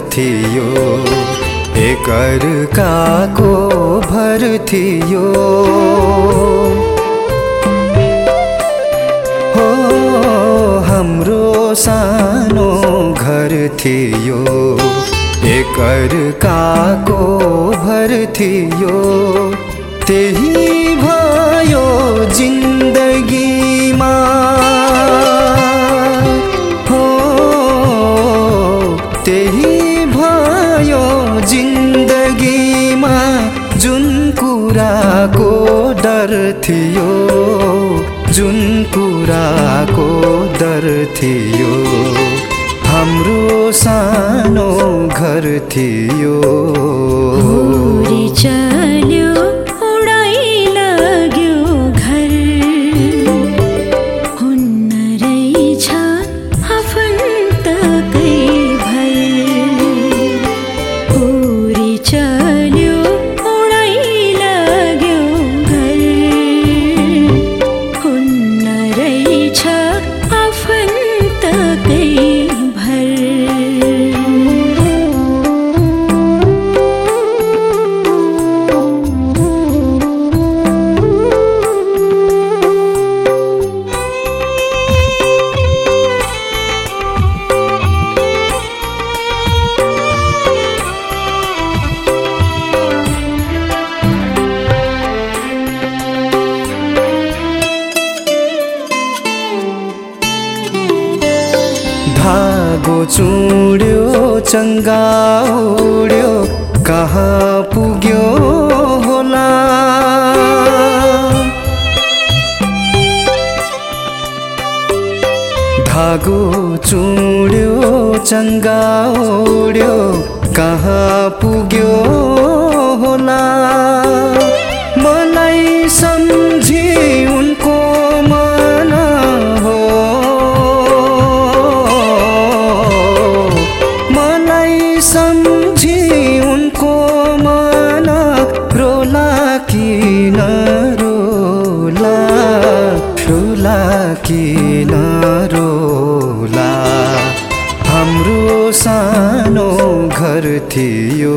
थियो। एकअर्काको भर थियो। हो हाम्रो सानो घर थियो। एकअर्काको भर थियो। त्यही भयो जिन्दगीमा थियो। जुन कुराको डर थियो। हाम्रो सानो घर थियो। चुड्यो चङ्गा उड्यो कहाँ पुग्यो होला? धागो चुड्यो चङ्गा उड्यो कहाँ पुग्यो होला? सानो घर थियो।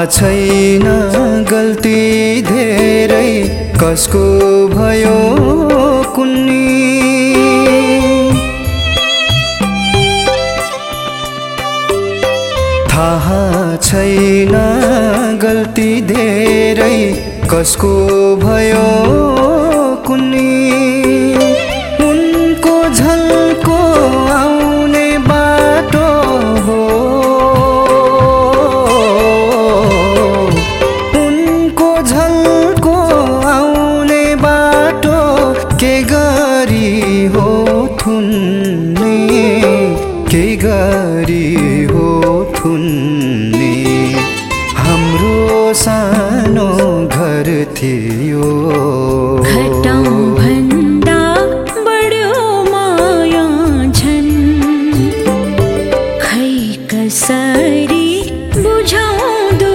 थाहा छैन गल्ती धेरै। कसको भयो कुन्नी? थाहा छैन गल्ती धेरै। कसको भयो कुन्नी? के गरी हो थुन्ने? के गरी हो थुन्ने? हाम्रो सानो घर थियो। कसरी बुझाउँदो